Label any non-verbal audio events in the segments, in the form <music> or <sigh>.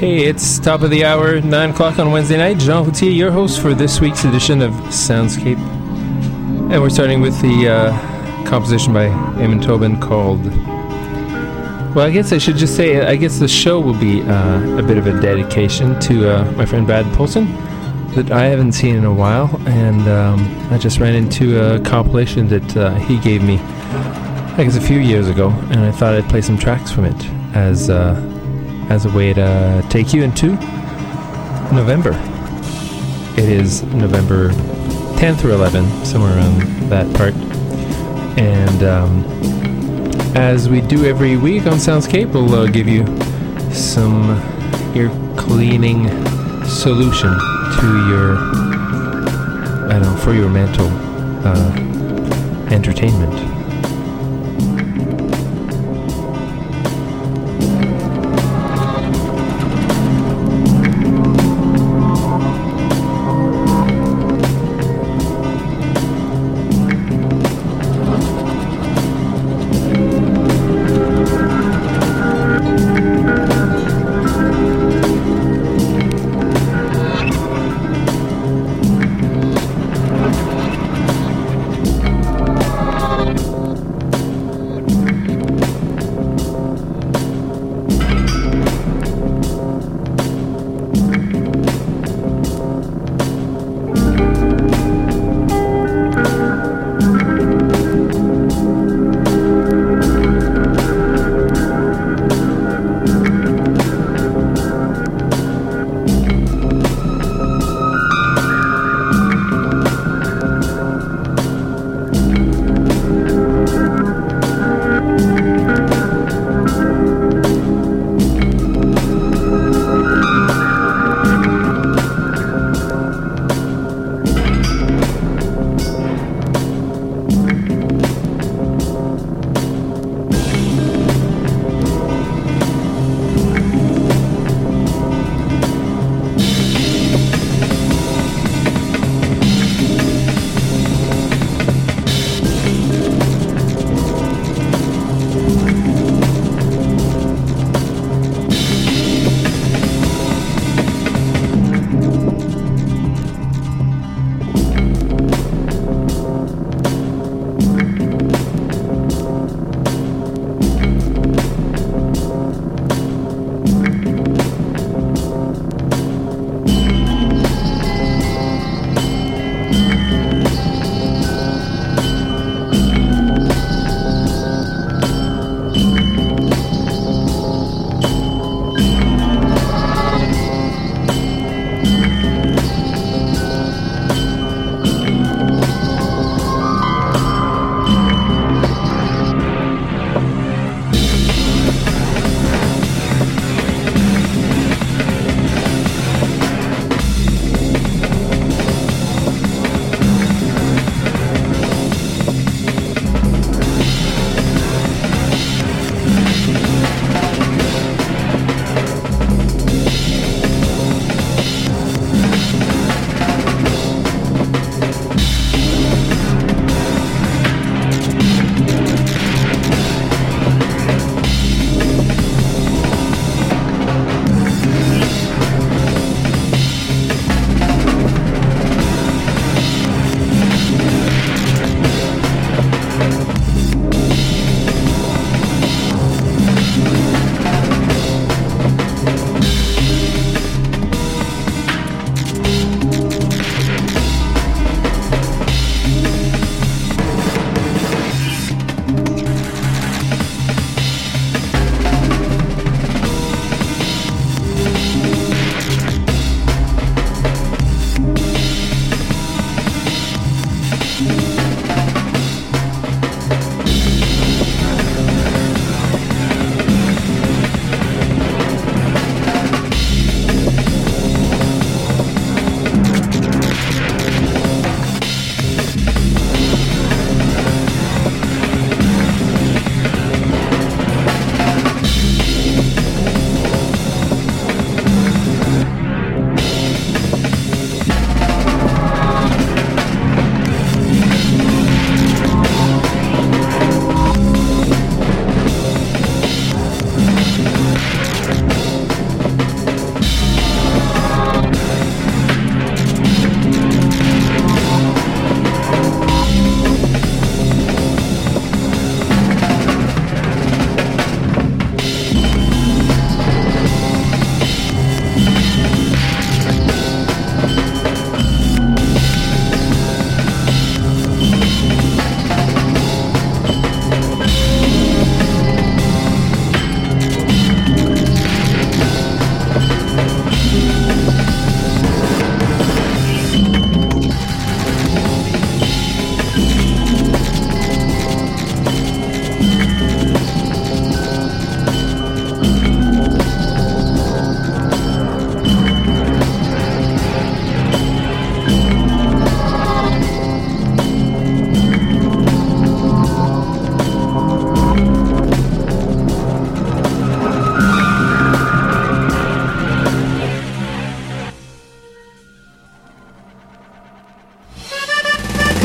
Hey, it's top of the hour, 9 o'clock on Wednesday night. Jean Routhier, your host for this week's edition of Soundscape. And we're starting with the uh, composition by Eamon Tobin called. Well, I guess I should just say, I guess the show will be uh, a bit of a dedication to uh, my friend Brad Polson that I haven't seen in a while. And um, I just ran into a compilation that uh, he gave me, I guess, a few years ago. And I thought I'd play some tracks from it as uh, as a way to take you into November. It is November 10th or 11th, somewhere around that part. And um, as we do every week on Soundscape, we'll uh, give you some ear cleaning solution to your, I don't know, for your mental uh, entertainment.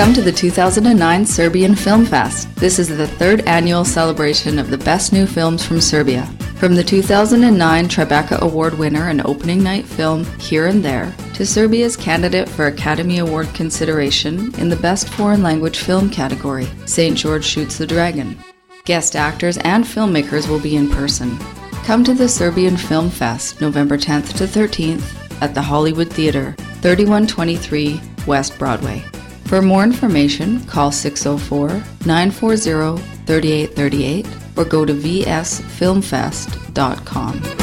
Come to the 2009 Serbian Film Fest. This is the third annual celebration of the best new films from Serbia. From the 2009 Tribeca Award winner and opening night film Here and There to Serbia's candidate for Academy Award consideration in the Best Foreign Language Film category, St. George Shoots the Dragon. Guest actors and filmmakers will be in person. Come to the Serbian Film Fest November 10th to 13th at the Hollywood Theater, 3123 West Broadway. For more information, call 604 940 3838 or go to vsfilmfest.com.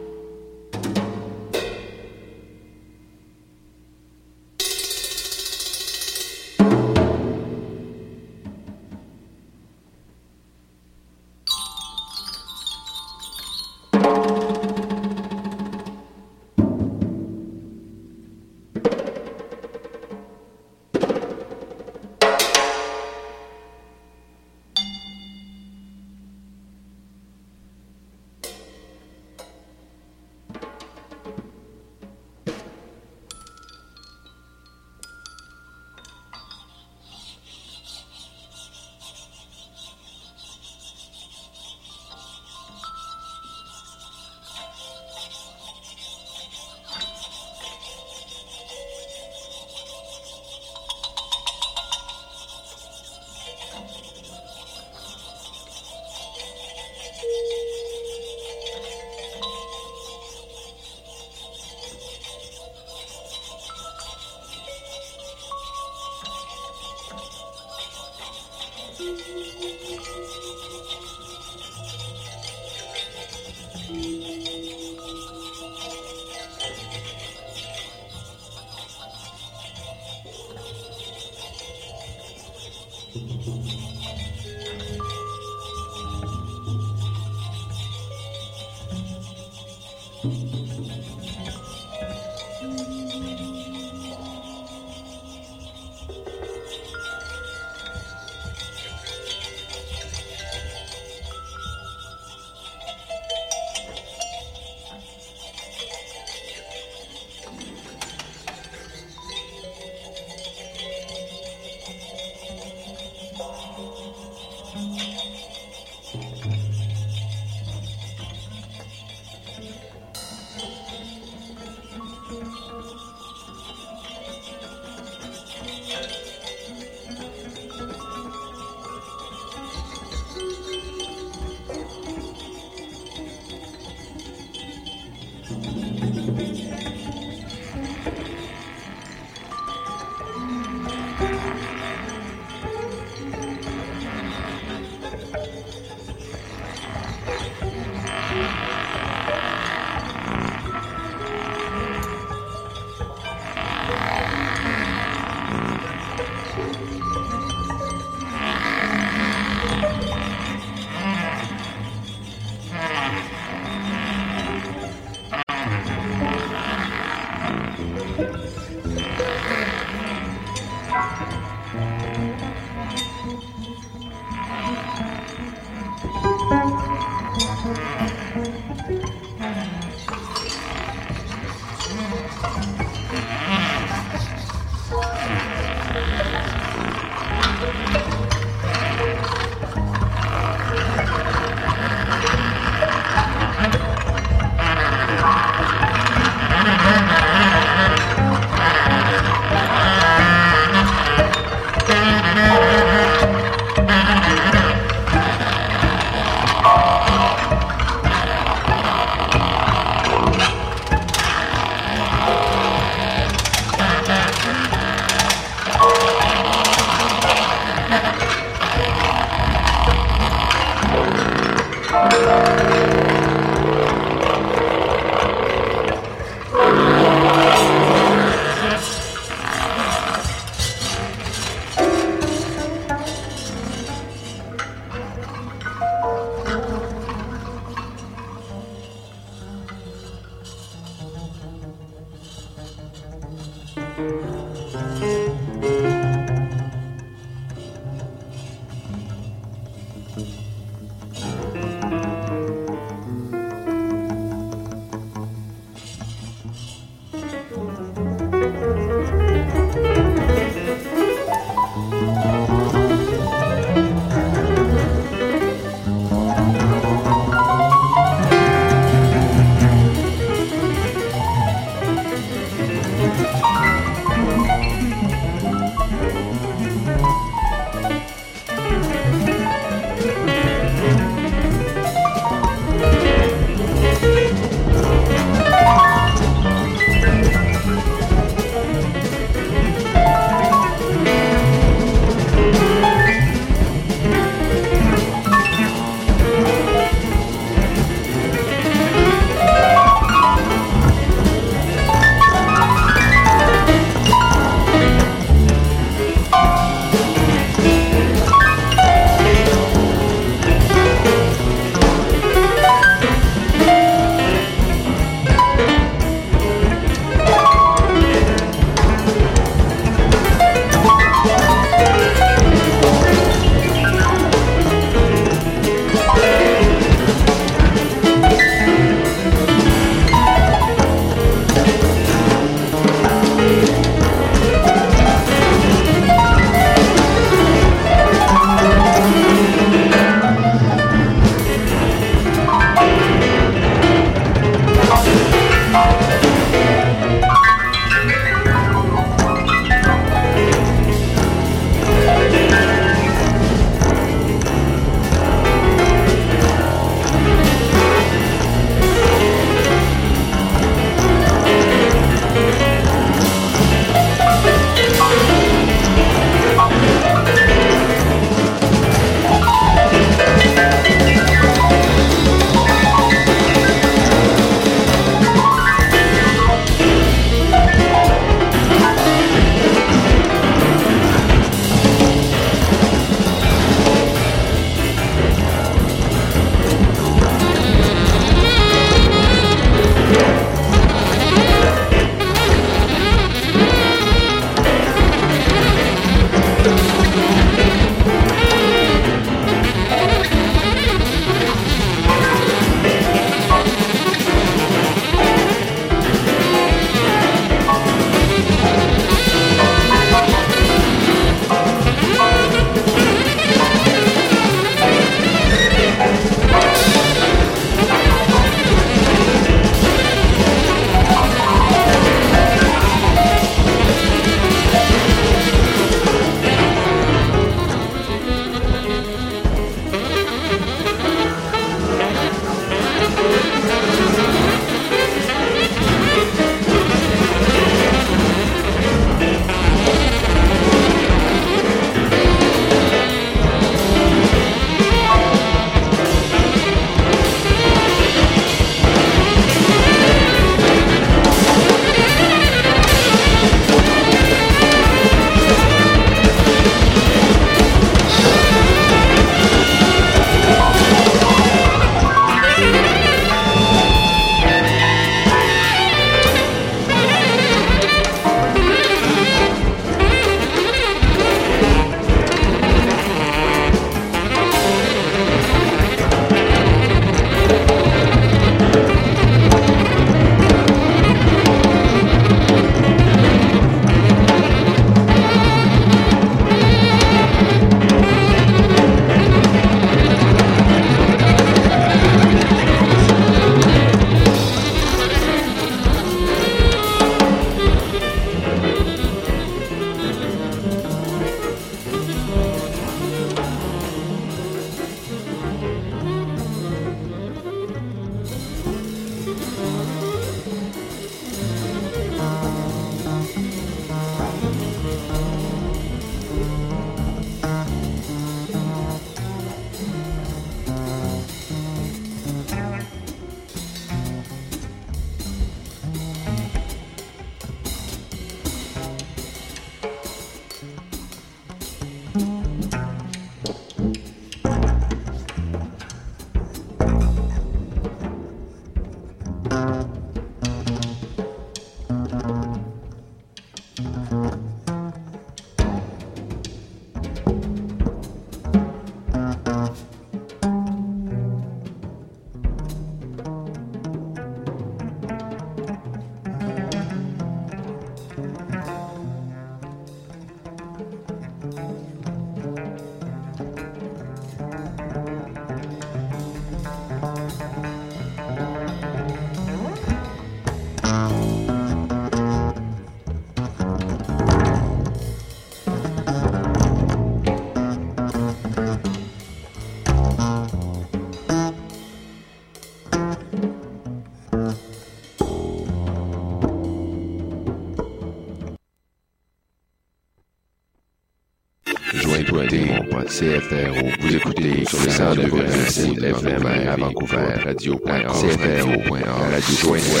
CFRO. Vous écoutez sur le 102,7 FM à Vancouver. Radio.org. CFRO. La radio Joint-toi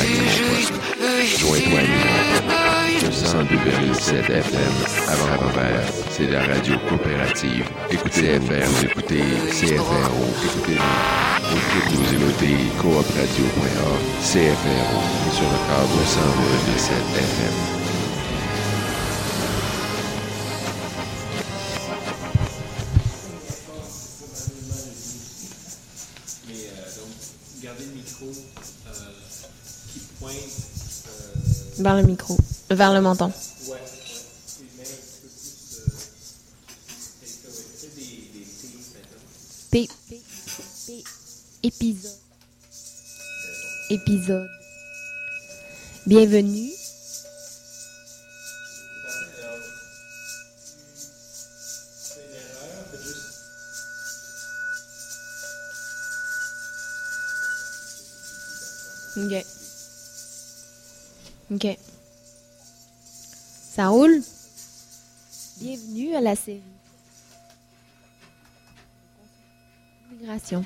Joint-toi Le 102,7 FM à Vancouver. C'est la radio coopérative. Écoutez vous écoutez CFRO. Écoutez-nous. Vous écoutez coopradio.org. CFRO. Sur le câble 102,7 FM. Vers le micro, vers le menton. P, épisode. Épisode. Bienvenue. Ok. Ok. Ça roule? Bienvenue à la série. Migration.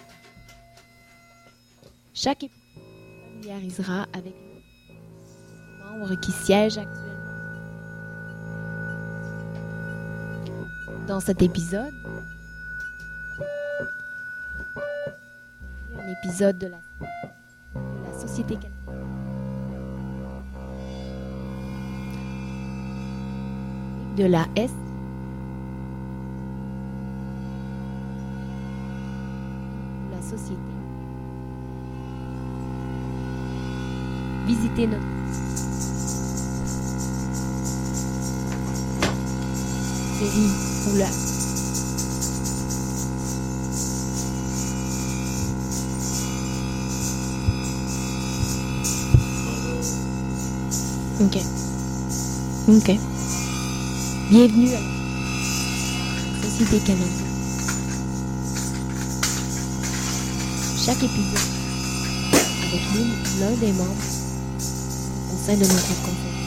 Chaque épisode familiarisera avec les membres qui siègent actuellement. Dans cet épisode, un épisode de la, de la Société canadienne. De la S. La société. Visitez notre série ou la Ok. Ok. Bienvenue à Société canadienne. Chaque épisode avec l'un des membres au sein de notre conseil.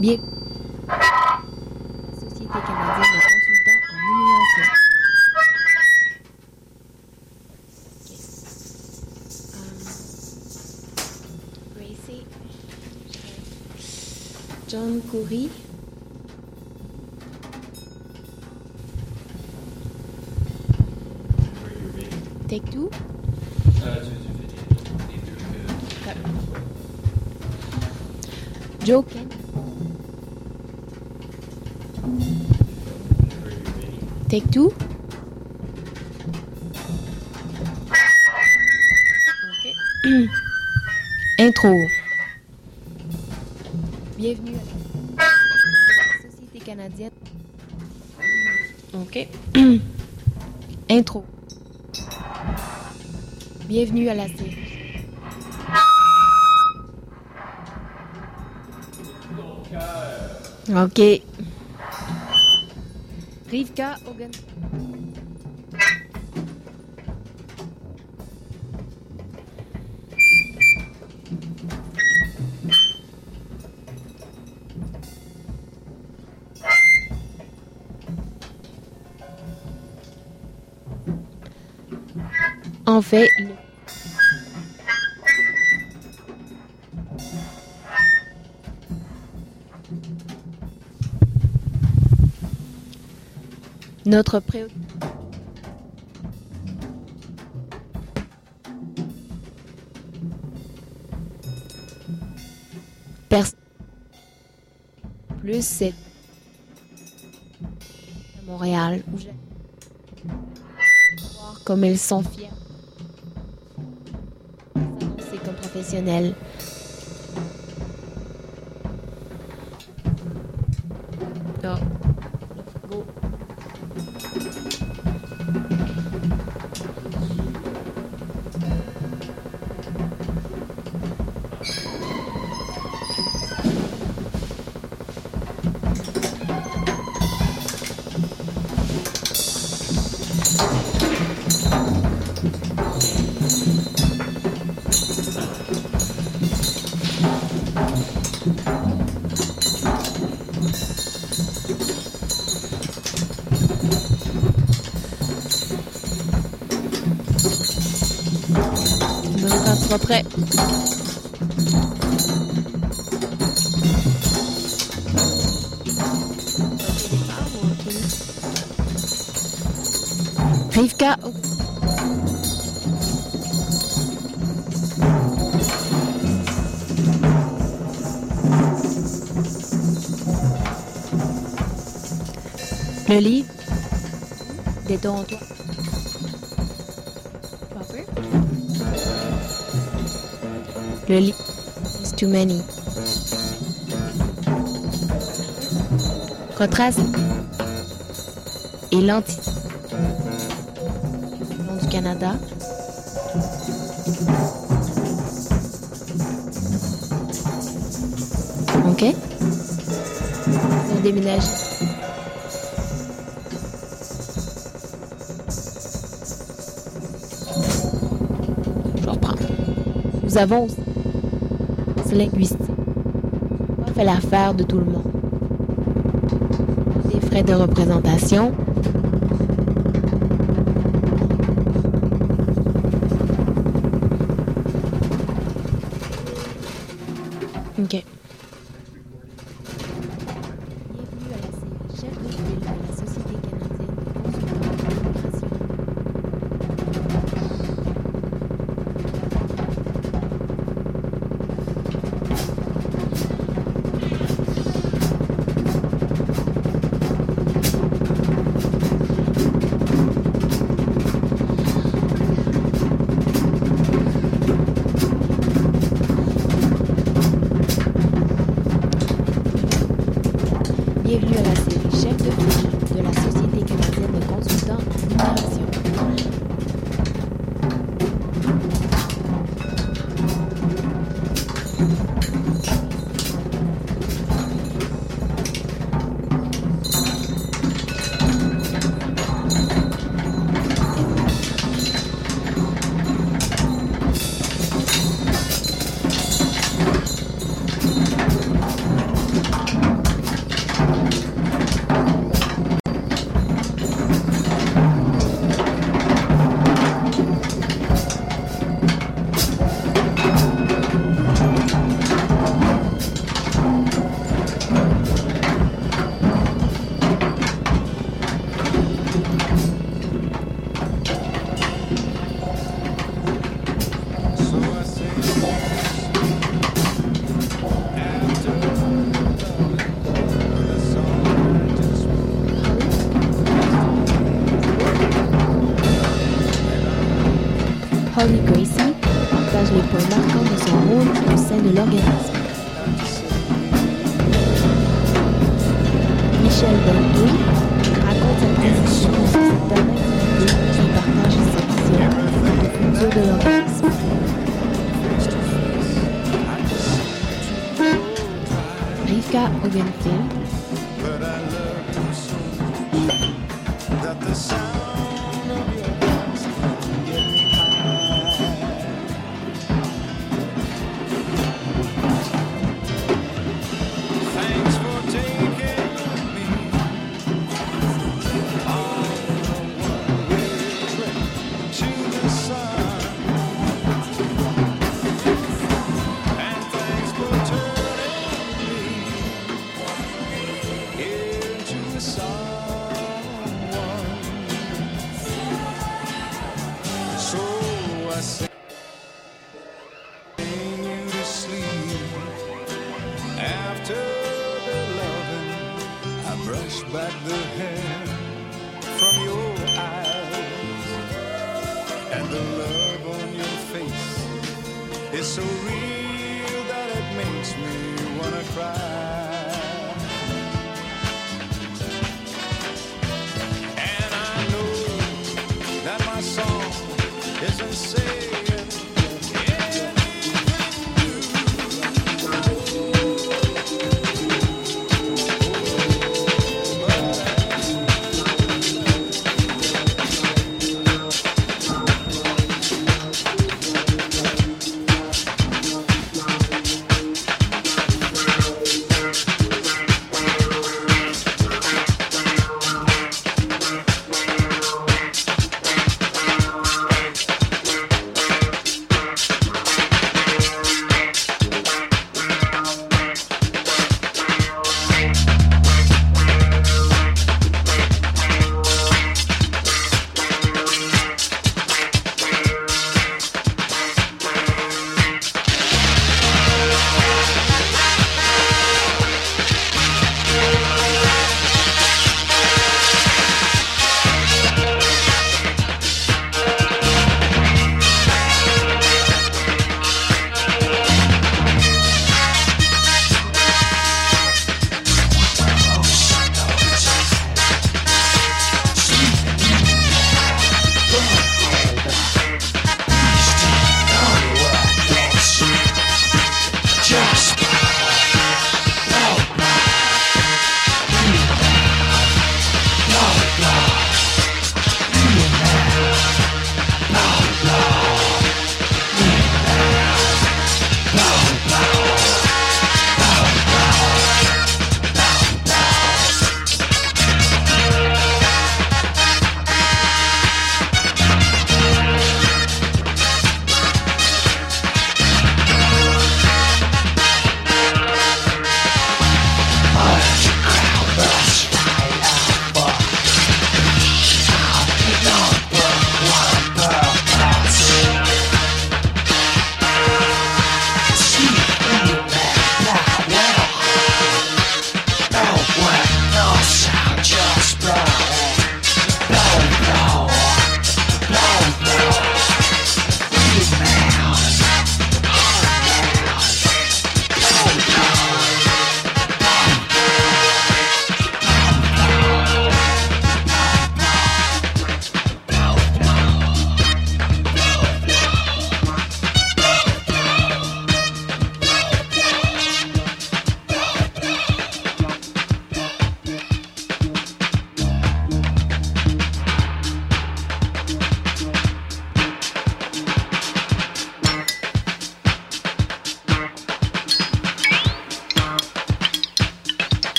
Bien. Société canadienne de consultants en immigration. Ok. Um. John Coury. Take two. Joe Take two. <clears throat> Intro. Bienvenue à la Société canadienne. Ok. <clears throat> Intro. Bienvenue à la série. Ok. Rivka Hogan. En fait, notre pré Pers- plus c'est à Montréal où j'ai voir comme elles sont fières s'annoncer comme professionnelles. sois prêt. Rivka. Le lit, détends-toi. Le lit is too many. Retrace et lentille. Nom du Canada. Ok. On déménage. Je reprends. Nous avons sciences linguistiques. On fait l'affaire de tout le monde. Des frais de représentation, 여기.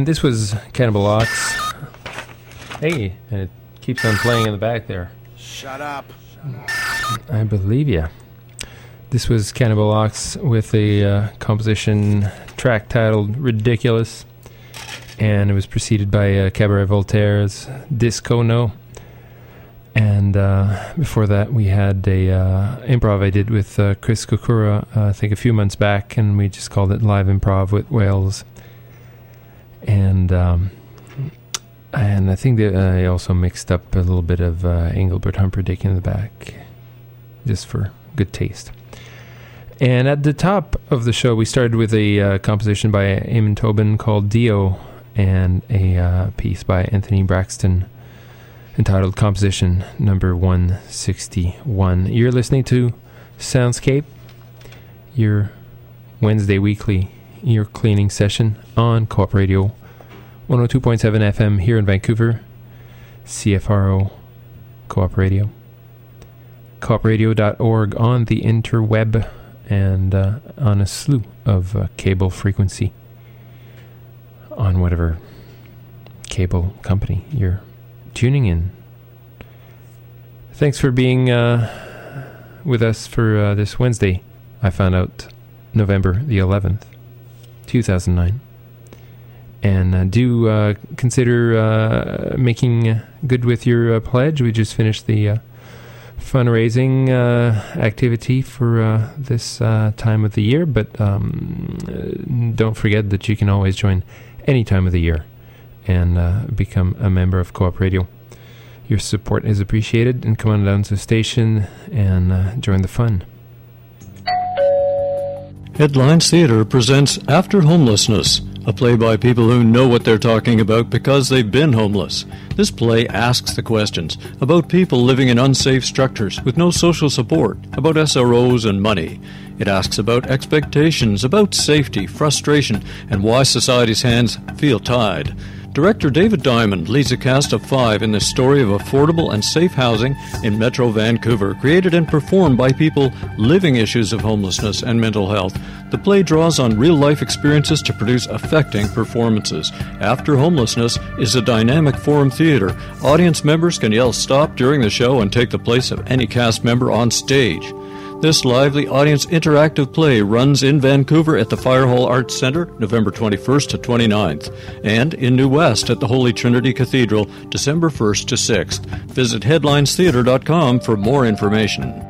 And this was Cannibal Ox. Hey, and it keeps on playing in the back there. Shut up. I believe you. This was Cannibal Ox with a uh, composition track titled Ridiculous. And it was preceded by uh, Cabaret Voltaire's Disco No. And uh, before that, we had a uh, improv I did with uh, Chris Kukura, uh, I think a few months back, and we just called it Live Improv with Wales. And um, and I think that I also mixed up a little bit of uh, Engelbert Humperdinck in the back, just for good taste. And at the top of the show, we started with a uh, composition by Amon Tobin called Dio, and a uh, piece by Anthony Braxton entitled Composition Number 161. You're listening to Soundscape, your Wednesday weekly ear cleaning session on Co op Radio 102.7 FM here in Vancouver, CFRO Co op Radio, coopradio.org on the interweb, and uh, on a slew of uh, cable frequency on whatever cable company you're tuning in. Thanks for being uh, with us for uh, this Wednesday. I found out November the 11th, 2009. And uh, do uh, consider uh, making good with your uh, pledge. We just finished the uh, fundraising uh, activity for this time of the year, but um, don't forget that you can always join any time of the year and become a member of Co op Radio. Your support is appreciated, and come on down to the station and join the fun. Headlines Theatre presents After Homelessness, a play by people who know what they're talking about because they've been homeless. This play asks the questions about people living in unsafe structures with no social support, about SROs and money. It asks about expectations, about safety, frustration, and why society's hands feel tied. Director David Diamond leads a cast of five in the story of affordable and safe housing in Metro Vancouver, created and performed by people living issues of homelessness and mental health. The play draws on real life experiences to produce affecting performances. After Homelessness is a dynamic forum theater. Audience members can yell stop during the show and take the place of any cast member on stage. This lively audience interactive play runs in Vancouver at the Firehall Arts Centre November 21st to 29th and in New West at the Holy Trinity Cathedral December 1st to 6th. Visit headlinestheatre.com for more information.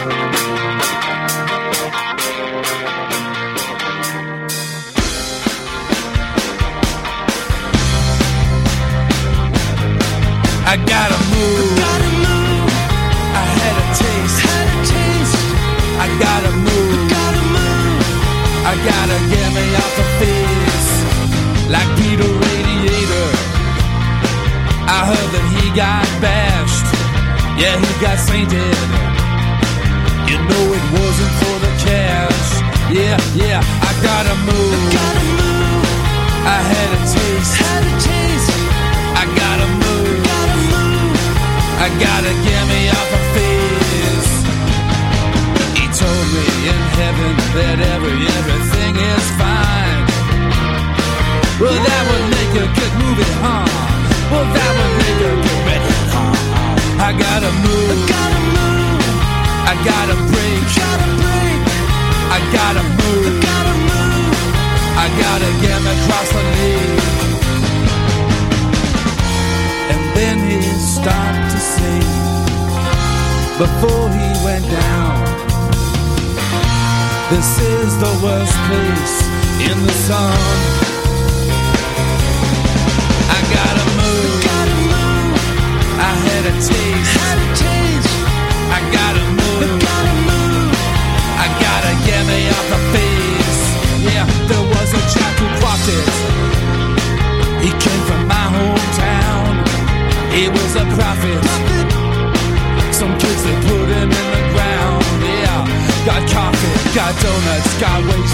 I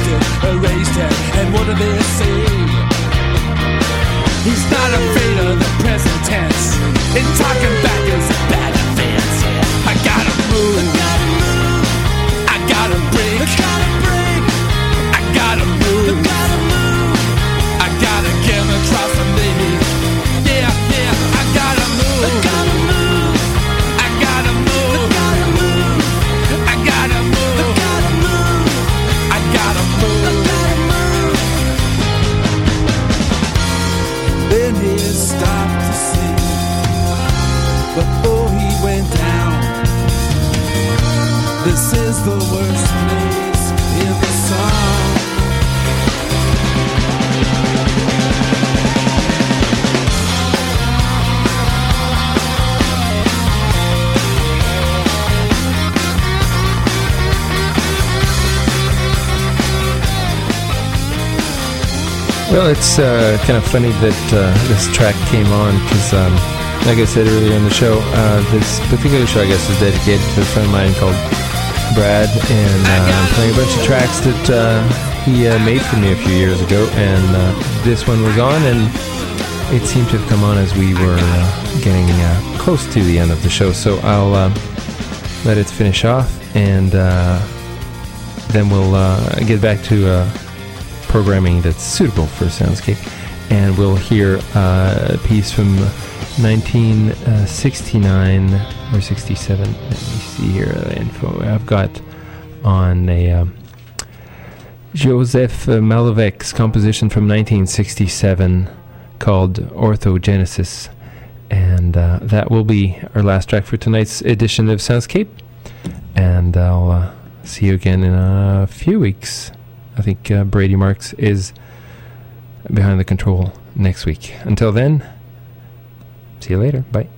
got wasted, erased it. And what do they say? He's not afraid of the present tense. And talking it's uh, kind of funny that uh, this track came on because, um, like I said earlier in the show, uh, this particular show, I guess, is dedicated to a friend of mine called Brad, and uh, I'm playing a bunch of tracks that uh, he uh, made for me a few years ago, and this one was on, and it seemed to have come on as we were getting close to the end of the show. So I'll let it finish off, and then we'll get back to programming that's suitable for Soundscape, and we'll hear uh, a piece from 1969 or 67. Let me see here the info I've got on a. Um, Joseph Malovec's composition from 1967 called Orthogenesis. And uh, that will be our last track for tonight's edition of Soundscape. And I'll uh, see you again in a few weeks. I think uh, Brady Marks is behind the control next week. Until then, see you later. Bye.